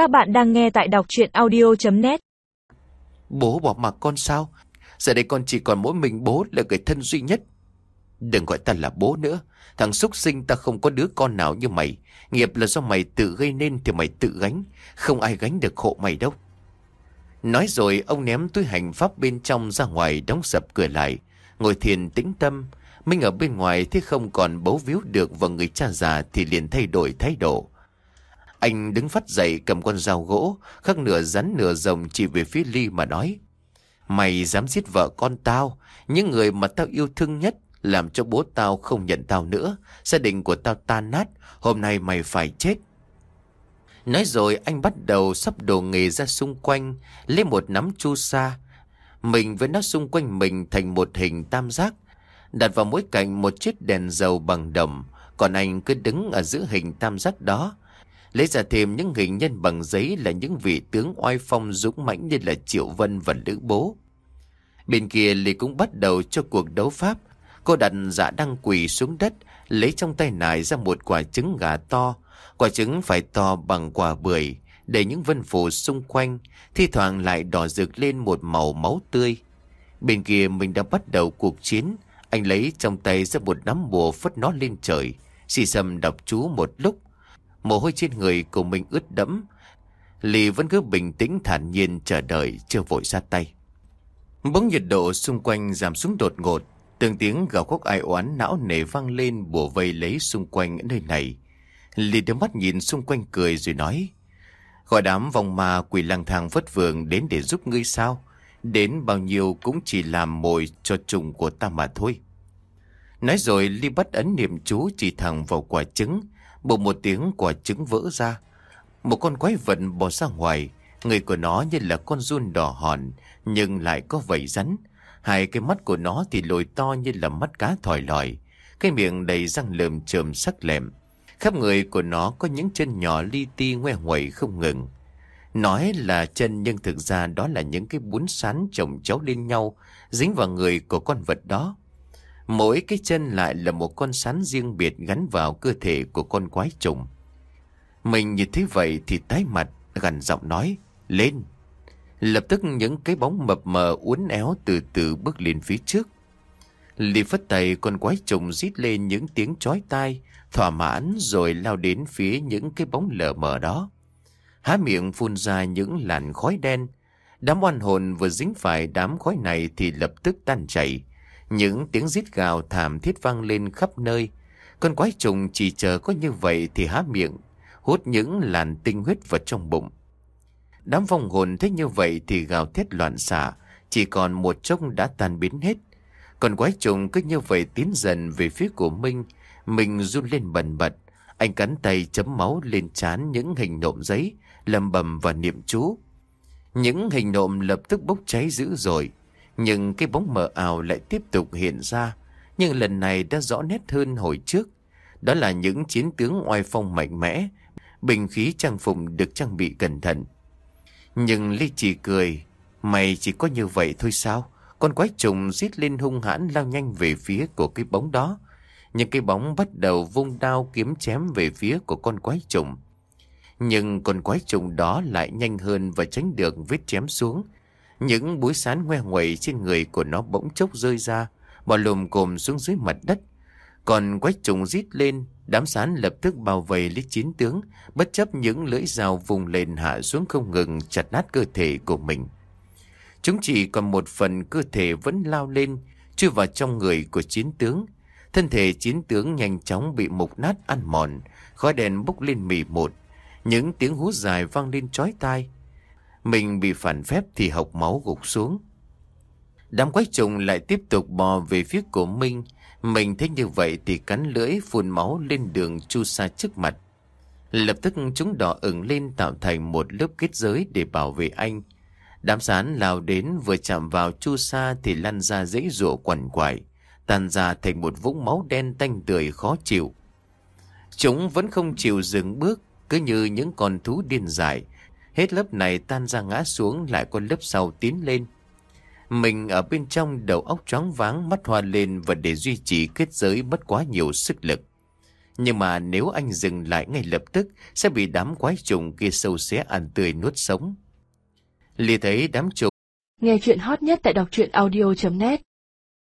Các bạn đang nghe tại đọc chuyện audio.net Bố bỏ mặc con sao? Giờ đây con chỉ còn mỗi mình bố là người thân duy nhất. Đừng gọi ta là bố nữa. Thằng xúc sinh ta không có đứa con nào như mày. Nghiệp là do mày tự gây nên thì mày tự gánh. Không ai gánh được hộ mày đâu. Nói rồi, ông ném túi hành pháp bên trong ra ngoài đóng sập cửa lại. Ngồi thiền tĩnh tâm. Minh ở bên ngoài thì không còn bấu víu được vào người cha già thì liền thay đổi thái độ. Anh đứng phát dậy cầm con dao gỗ, khắc nửa rắn nửa rồng chỉ về phía Ly mà nói. Mày dám giết vợ con tao, những người mà tao yêu thương nhất, làm cho bố tao không nhận tao nữa, gia đình của tao tan nát, hôm nay mày phải chết. Nói rồi anh bắt đầu sắp đồ nghề ra xung quanh, lấy một nắm chu sa. Mình với nó xung quanh mình thành một hình tam giác, đặt vào mỗi cạnh một chiếc đèn dầu bằng đồng, còn anh cứ đứng ở giữa hình tam giác đó, Lấy ra thêm những hình nhân bằng giấy là những vị tướng oai phong dũng mãnh như là Triệu Vân và Lữ Bố. Bên kia Lê cũng bắt đầu cho cuộc đấu pháp. Cô đặt dạ đăng quỳ xuống đất, lấy trong tay nải ra một quả trứng gà to. Quả trứng phải to bằng quả bưởi, để những vân phủ xung quanh, thi thoảng lại đỏ rực lên một màu máu tươi. Bên kia mình đã bắt đầu cuộc chiến, anh lấy trong tay ra một nắm bùa phất nó lên trời. Xì xầm đọc chú một lúc, Mồ hôi trên người của mình ướt đẫm. Lì vẫn cứ bình tĩnh thản nhiên chờ đợi, chưa vội ra tay. Bỗng nhiệt độ xung quanh giảm xuống đột ngột. Từng tiếng gào khóc ai oán não nề vang lên, bùa vây lấy xung quanh nơi này. Lì đưa mắt nhìn xung quanh cười rồi nói, Gọi đám vòng ma quỷ lang thang vất vượng đến để giúp ngươi sao? Đến bao nhiêu cũng chỉ làm mồi cho trùng của ta mà thôi. Nói rồi Ly bắt ấn niệm chú chỉ thẳng vào quả trứng. Bỗng một tiếng quả trứng vỡ ra. Một con quái vật bò ra ngoài. Người của nó như là con run đỏ hòn, Nhưng lại có vảy rắn. Hai cái mắt của nó thì lồi to như là mắt cá thòi lòi. Cái miệng đầy răng lườm trơm sắc lẹm. Khắp người của nó có những chân nhỏ li ti ngoe ngoẩy không ngừng. Nói là chân nhưng thực ra đó là những cái bún sán chồng chéo lên nhau, Dính vào người của con vật đó. Mỗi cái chân lại là một con sán riêng biệt gắn vào cơ thể của con quái trùng. Mình nhìn thấy vậy thì tái mặt, gần giọng nói, lên. Lập tức những cái bóng mập mờ uốn éo từ từ bước lên phía trước. Lì phất tay con quái trùng rít lên những tiếng chói tai, thỏa mãn rồi lao đến phía những cái bóng lờ mờ đó. Há miệng phun ra những làn khói đen. Đám oan hồn vừa dính phải đám khói này thì lập tức tan chảy. Những tiếng rít gào thảm thiết vang lên khắp nơi. Con quái trùng chỉ chờ có như vậy thì há miệng, hút những làn tinh huyết vào trong bụng. Đám vong hồn thấy như vậy thì gào thét loạn xạ, chỉ còn một chốc đã tan biến hết. Còn quái trùng cứ như vậy tiến dần về phía của Minh, mình run lên bần bật. Anh cắn tay chấm máu lên chán những hình nộm giấy, lầm bầm và niệm chú. Những hình nộm lập tức bốc cháy dữ dội. Nhưng cái bóng mờ ảo lại tiếp tục hiện ra, nhưng lần này đã rõ nét hơn hồi trước. Đó là những chiến tướng oai phong mạnh mẽ, bình khí trang phục được trang bị cẩn thận. Nhưng Ly chỉ cười, mày chỉ có như vậy thôi sao? Con quái trùng giết lên hung hãn lao nhanh về phía của cái bóng đó. Nhưng cái bóng bắt đầu vung đao kiếm chém về phía của con quái trùng. Nhưng con quái trùng đó lại nhanh hơn và tránh được vết chém xuống, những búi sán ngoe nguậy trên người của nó bỗng chốc rơi ra, bò lùm cồm xuống dưới mặt đất. Còn quách trùng rít lên, đám sán lập tức bao vây lấy chín tướng, bất chấp những lưỡi dao vùng lên hạ xuống không ngừng chặt nát cơ thể của mình. Chúng chỉ còn một phần cơ thể vẫn lao lên, chui vào trong người của chiến tướng. Thân thể chiến tướng nhanh chóng bị mục nát ăn mòn, khói đèn bốc lên mì một. Những tiếng hú dài vang lên chói tai. Mình bị phản phép thì học máu gục xuống. Đám quái trùng lại tiếp tục bò về phía của Minh. Mình thấy như vậy thì cắn lưỡi phun máu lên đường chu sa trước mặt. Lập tức chúng đỏ ửng lên tạo thành một lớp kết giới để bảo vệ anh. Đám sán lao đến vừa chạm vào chu sa thì lăn ra dãy rụa quằn quại, tan ra thành một vũng máu đen tanh tưởi khó chịu. Chúng vẫn không chịu dừng bước, cứ như những con thú điên dại, Hết lớp này tan ra ngã xuống lại có lớp sau tiến lên. Mình ở bên trong đầu óc choáng váng, mắt hoa lên và để duy trì kết giới mất quá nhiều sức lực. Nhưng mà nếu anh dừng lại ngay lập tức, Sẽ bị đám quái trùng kia sâu xé ăn tươi nuốt sống Lì thấy đám trùng Nghe chuyện hot nhất tại đọc truyện audio.net